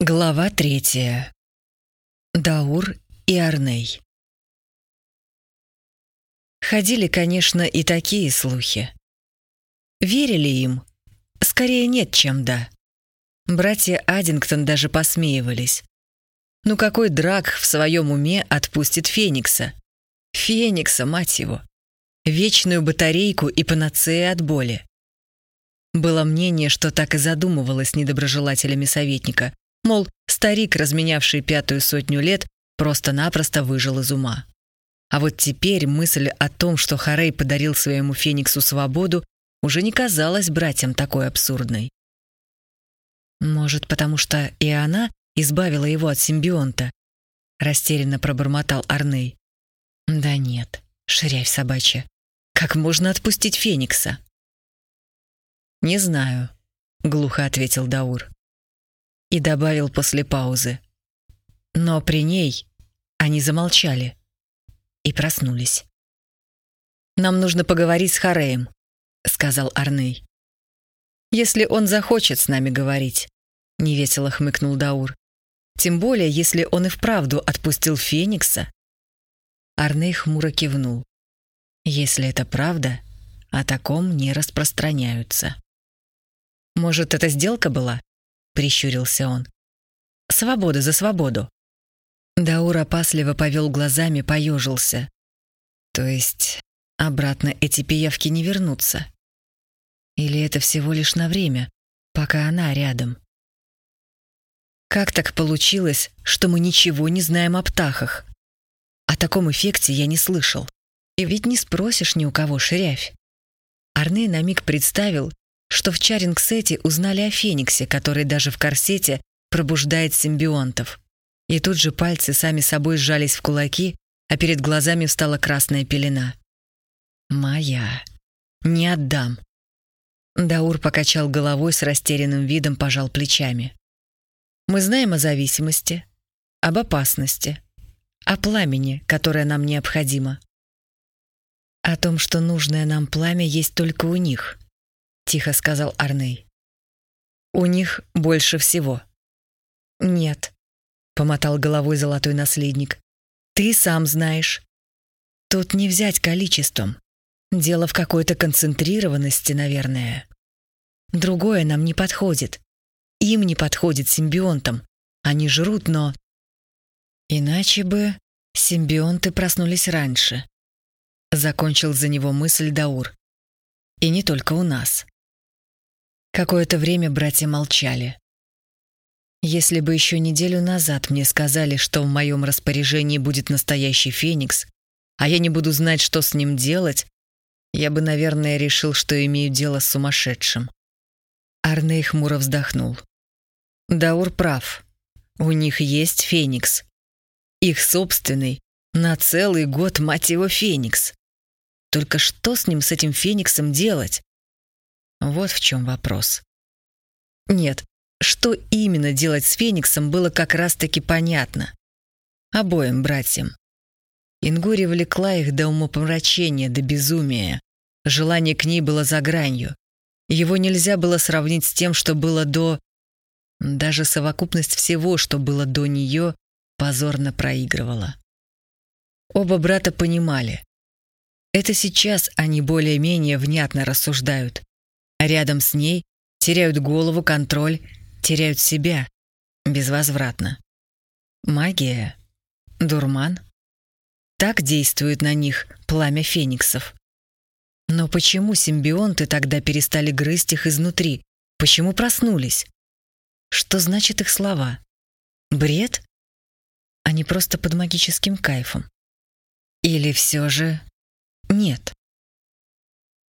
Глава третья. Даур и Арней. Ходили, конечно, и такие слухи. Верили им? Скорее нет, чем да. Братья Аддингтон даже посмеивались. Ну какой драк в своем уме отпустит Феникса? Феникса, мать его. Вечную батарейку и панацея от боли. Было мнение, что так и задумывалось недоброжелателями советника, Мол, старик, разменявший пятую сотню лет, просто-напросто выжил из ума. А вот теперь мысль о том, что Харей подарил своему Фениксу свободу, уже не казалась братьям такой абсурдной. «Может, потому что и она избавила его от симбионта?» — растерянно пробормотал Арней. «Да нет, ширявь собачья. Как можно отпустить Феникса?» «Не знаю», — глухо ответил Даур и добавил после паузы. Но при ней они замолчали и проснулись. «Нам нужно поговорить с Хареем», — сказал Арней. «Если он захочет с нами говорить», — невесело хмыкнул Даур. «Тем более, если он и вправду отпустил Феникса». Арней хмуро кивнул. «Если это правда, о таком не распространяются». «Может, это сделка была?» Прищурился он. «Свобода за свободу!» Даур опасливо повел глазами, поежился. «То есть обратно эти пиявки не вернутся? Или это всего лишь на время, пока она рядом?» Как так получилось, что мы ничего не знаем о птахах? О таком эффекте я не слышал. И ведь не спросишь ни у кого ширявь. Арне на миг представил, что в Чарингсете узнали о Фениксе, который даже в корсете пробуждает симбионтов. И тут же пальцы сами собой сжались в кулаки, а перед глазами встала красная пелена. «Моя. Не отдам». Даур покачал головой с растерянным видом, пожал плечами. «Мы знаем о зависимости, об опасности, о пламени, которое нам необходимо. О том, что нужное нам пламя есть только у них тихо сказал Арней. У них больше всего. Нет, помотал головой золотой наследник. Ты сам знаешь. Тут не взять количеством. Дело в какой-то концентрированности, наверное. Другое нам не подходит. Им не подходит симбионтам. Они жрут, но... Иначе бы симбионты проснулись раньше. Закончил за него мысль Даур. И не только у нас. Какое-то время братья молчали. Если бы еще неделю назад мне сказали, что в моем распоряжении будет настоящий Феникс, а я не буду знать, что с ним делать, я бы, наверное, решил, что имею дело с сумасшедшим. Арней хмуро вздохнул. Даур прав. У них есть Феникс. Их собственный, на целый год, мать его, Феникс. Только что с ним, с этим Фениксом делать? Вот в чем вопрос. Нет, что именно делать с Фениксом было как раз-таки понятно. Обоим братьям. Ингури влекла их до умопомрачения, до безумия. Желание к ней было за гранью. Его нельзя было сравнить с тем, что было до... Даже совокупность всего, что было до нее, позорно проигрывала. Оба брата понимали. Это сейчас они более-менее внятно рассуждают а рядом с ней теряют голову, контроль, теряют себя безвозвратно. Магия, дурман. Так действует на них пламя фениксов. Но почему симбионты тогда перестали грызть их изнутри? Почему проснулись? Что значит их слова? Бред? Они просто под магическим кайфом. Или все же... Нет.